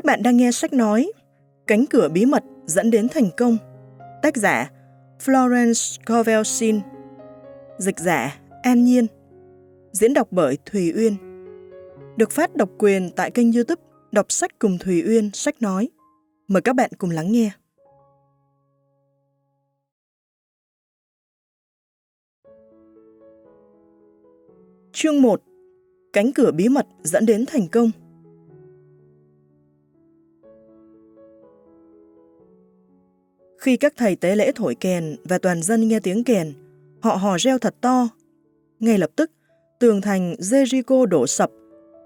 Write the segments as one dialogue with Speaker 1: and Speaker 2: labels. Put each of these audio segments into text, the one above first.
Speaker 1: Các bạn đang nghe sách nói, Cánh cửa bí mật dẫn đến thành công, Tác giả Florence Covelsin Dịch giả An Nhiên, Diễn đọc bởi Thùy Uyên, Được phát độc quyền tại kênh youtube Đọc sách cùng Thùy Uyên sách nói. Mời các bạn cùng lắng nghe. Chương 1 Cánh cửa bí mật dẫn đến thành công. Khi các thầy tế lễ thổi kèn và toàn dân nghe tiếng kèn, họ hò reo thật to. Ngay lập tức, tường thành Jericho đổ sập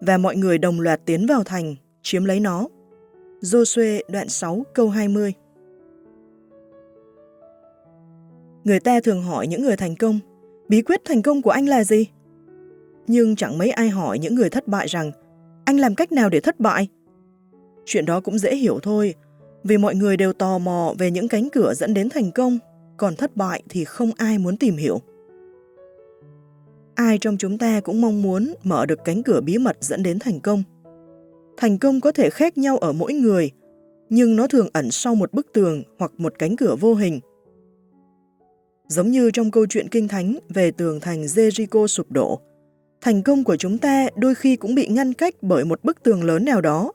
Speaker 1: và mọi người đồng loạt tiến vào thành, chiếm lấy nó. Joshua đoạn 6 câu 20 Người ta thường hỏi những người thành công, bí quyết thành công của anh là gì? Nhưng chẳng mấy ai hỏi những người thất bại rằng, anh làm cách nào để thất bại? Chuyện đó cũng dễ hiểu thôi, vì mọi người đều tò mò về những cánh cửa dẫn đến thành công, còn thất bại thì không ai muốn tìm hiểu. Ai trong chúng ta cũng mong muốn mở được cánh cửa bí mật dẫn đến thành công. Thành công có thể khác nhau ở mỗi người, nhưng nó thường ẩn sau một bức tường hoặc một cánh cửa vô hình. Giống như trong câu chuyện kinh thánh về tường thành Jericho sụp đổ, thành công của chúng ta đôi khi cũng bị ngăn cách bởi một bức tường lớn nào đó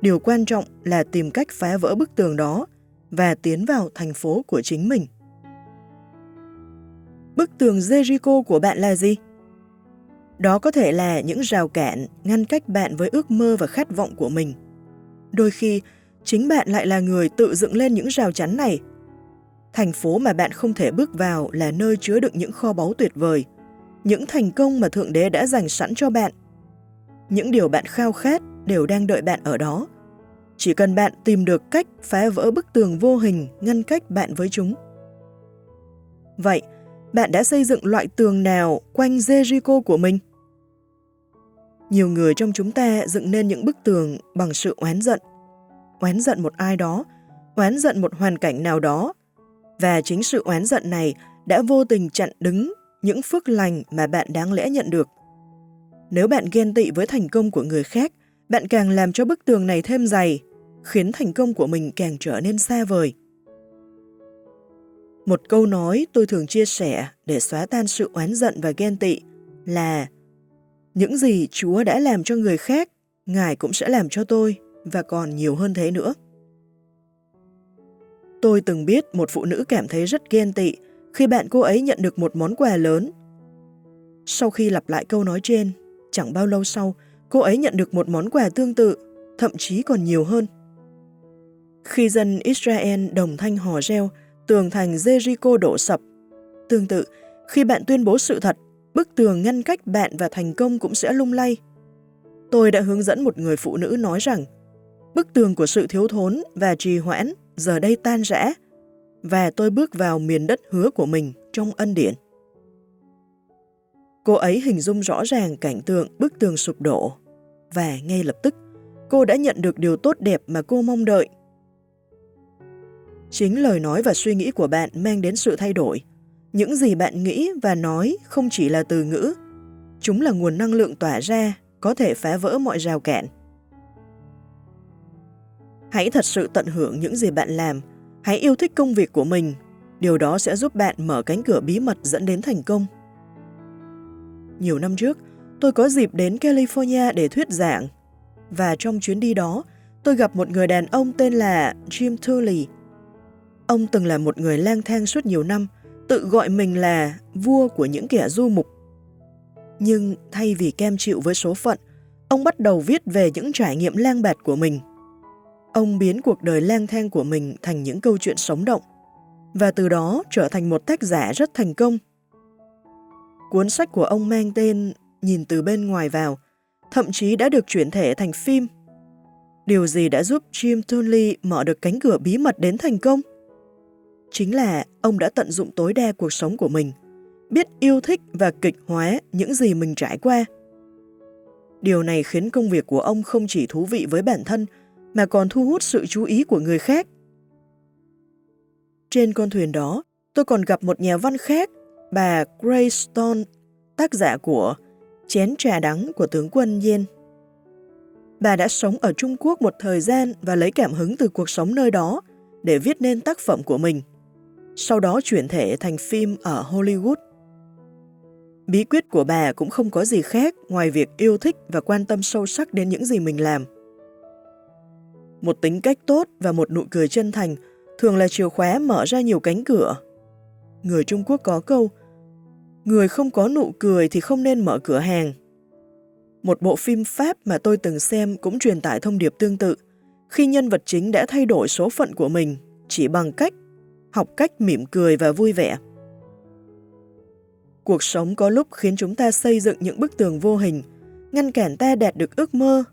Speaker 1: Điều quan trọng là tìm cách phá vỡ bức tường đó và tiến vào thành phố của chính mình. Bức tường Jericho của bạn là gì? Đó có thể là những rào cản ngăn cách bạn với ước mơ và khát vọng của mình. Đôi khi, chính bạn lại là người tự dựng lên những rào chắn này. Thành phố mà bạn không thể bước vào là nơi chứa đựng những kho báu tuyệt vời, những thành công mà Thượng Đế đã dành sẵn cho bạn. Những điều bạn khao khát đều đang đợi bạn ở đó. Chỉ cần bạn tìm được cách phá vỡ bức tường vô hình ngăn cách bạn với chúng. Vậy, bạn đã xây dựng loại tường nào quanh Jericho của mình? Nhiều người trong chúng ta dựng nên những bức tường bằng sự oán giận. Oán giận một ai đó, oán giận một hoàn cảnh nào đó. Và chính sự oán giận này đã vô tình chặn đứng những phước lành mà bạn đáng lẽ nhận được. Nếu bạn ghen tị với thành công của người khác, bạn càng làm cho bức tường này thêm dày, khiến thành công của mình càng trở nên xa vời. Một câu nói tôi thường chia sẻ để xóa tan sự oán giận và ghen tị là những gì Chúa đã làm cho người khác, Ngài cũng sẽ làm cho tôi và còn nhiều hơn thế nữa. Tôi từng biết một phụ nữ cảm thấy rất ghen tị khi bạn cô ấy nhận được một món quà lớn. Sau khi lặp lại câu nói trên, chẳng bao lâu sau, cô ấy nhận được một món quà tương tự, thậm chí còn nhiều hơn. Khi dân Israel đồng thanh hò reo, tường thành Jericho đổ sập. Tương tự, khi bạn tuyên bố sự thật, bức tường ngăn cách bạn và thành công cũng sẽ lung lay. Tôi đã hướng dẫn một người phụ nữ nói rằng, bức tường của sự thiếu thốn và trì hoãn giờ đây tan rã, và tôi bước vào miền đất hứa của mình trong ân điển. Cô ấy hình dung rõ ràng cảnh tượng bức tường sụp đổ, và ngay lập tức, cô đã nhận được điều tốt đẹp mà cô mong đợi. Chính lời nói và suy nghĩ của bạn mang đến sự thay đổi. Những gì bạn nghĩ và nói không chỉ là từ ngữ, chúng là nguồn năng lượng tỏa ra, có thể phá vỡ mọi rào cản. Hãy thật sự tận hưởng những gì bạn làm, hãy yêu thích công việc của mình, điều đó sẽ giúp bạn mở cánh cửa bí mật dẫn đến thành công. Nhiều năm trước, tôi có dịp đến California để thuyết giảng, và trong chuyến đi đó, tôi gặp một người đàn ông tên là Jim Tully. Ông từng là một người lang thang suốt nhiều năm, tự gọi mình là vua của những kẻ du mục. Nhưng thay vì kem chịu với số phận, ông bắt đầu viết về những trải nghiệm lang bạt của mình. Ông biến cuộc đời lang thang của mình thành những câu chuyện sống động, và từ đó trở thành một tác giả rất thành công. Cuốn sách của ông mang tên Nhìn từ bên ngoài vào, thậm chí đã được chuyển thể thành phim. Điều gì đã giúp Jim Tunley mở được cánh cửa bí mật đến thành công? Chính là ông đã tận dụng tối đa cuộc sống của mình, biết yêu thích và kịch hóa những gì mình trải qua. Điều này khiến công việc của ông không chỉ thú vị với bản thân, mà còn thu hút sự chú ý của người khác. Trên con thuyền đó, tôi còn gặp một nhà văn khác bà Grace Stone, tác giả của Chén trà đắng của tướng quân Yen. Bà đã sống ở Trung Quốc một thời gian và lấy cảm hứng từ cuộc sống nơi đó để viết nên tác phẩm của mình. Sau đó chuyển thể thành phim ở Hollywood. Bí quyết của bà cũng không có gì khác ngoài việc yêu thích và quan tâm sâu sắc đến những gì mình làm. Một tính cách tốt và một nụ cười chân thành thường là chìa khóa mở ra nhiều cánh cửa. Người Trung Quốc có câu, người không có nụ cười thì không nên mở cửa hàng. Một bộ phim Pháp mà tôi từng xem cũng truyền tải thông điệp tương tự, khi nhân vật chính đã thay đổi số phận của mình chỉ bằng cách học cách mỉm cười và vui vẻ. Cuộc sống có lúc khiến chúng ta xây dựng những bức tường vô hình, ngăn cản ta đạt được ước mơ.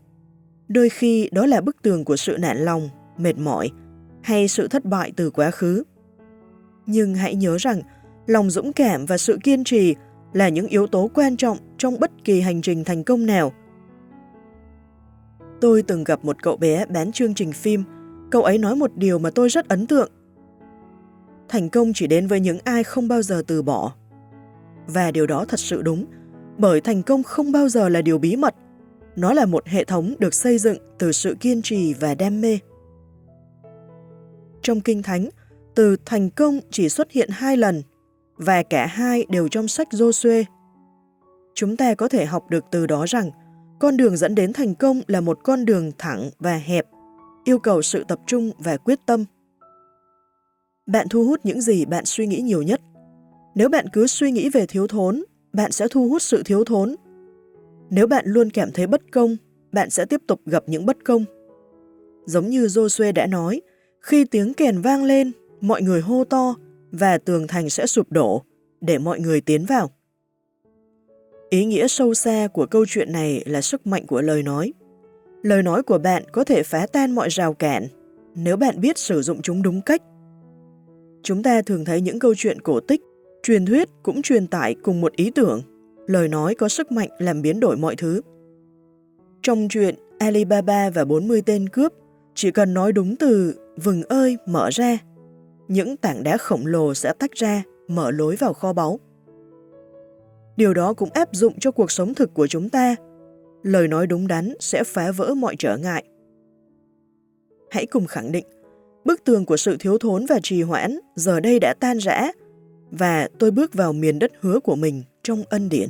Speaker 1: Đôi khi đó là bức tường của sự nản lòng, mệt mỏi hay sự thất bại từ quá khứ. Nhưng hãy nhớ rằng, lòng dũng cảm và sự kiên trì là những yếu tố quan trọng trong bất kỳ hành trình thành công nào. Tôi từng gặp một cậu bé bán chương trình phim, cậu ấy nói một điều mà tôi rất ấn tượng. Thành công chỉ đến với những ai không bao giờ từ bỏ. Và điều đó thật sự đúng, bởi thành công không bao giờ là điều bí mật. Nó là một hệ thống được xây dựng từ sự kiên trì và đam mê. Trong Kinh Thánh, từ thành công chỉ xuất hiện hai lần, và cả hai đều trong sách Joshua. Chúng ta có thể học được từ đó rằng, con đường dẫn đến thành công là một con đường thẳng và hẹp, yêu cầu sự tập trung và quyết tâm. Bạn thu hút những gì bạn suy nghĩ nhiều nhất. Nếu bạn cứ suy nghĩ về thiếu thốn, bạn sẽ thu hút sự thiếu thốn. Nếu bạn luôn cảm thấy bất công, bạn sẽ tiếp tục gặp những bất công. Giống như Joshua đã nói, khi tiếng kèn vang lên, mọi người hô to và tường thành sẽ sụp đổ để mọi người tiến vào. Ý nghĩa sâu xa của câu chuyện này là sức mạnh của lời nói. Lời nói của bạn có thể phá tan mọi rào cản nếu bạn biết sử dụng chúng đúng cách. Chúng ta thường thấy những câu chuyện cổ tích, truyền thuyết cũng truyền tải cùng một ý tưởng. Lời nói có sức mạnh làm biến đổi mọi thứ. Trong chuyện Alibaba và 40 tên cướp, chỉ cần nói đúng từ vừng ơi mở ra, những tảng đá khổng lồ sẽ tách ra, mở lối vào kho báu. Điều đó cũng áp dụng cho cuộc sống thực của chúng ta. Lời nói đúng đắn sẽ phá vỡ mọi trở ngại. Hãy cùng khẳng định, bức tường của sự thiếu thốn và trì hoãn giờ đây đã tan rã và tôi bước vào miền đất hứa của mình trong ân điển.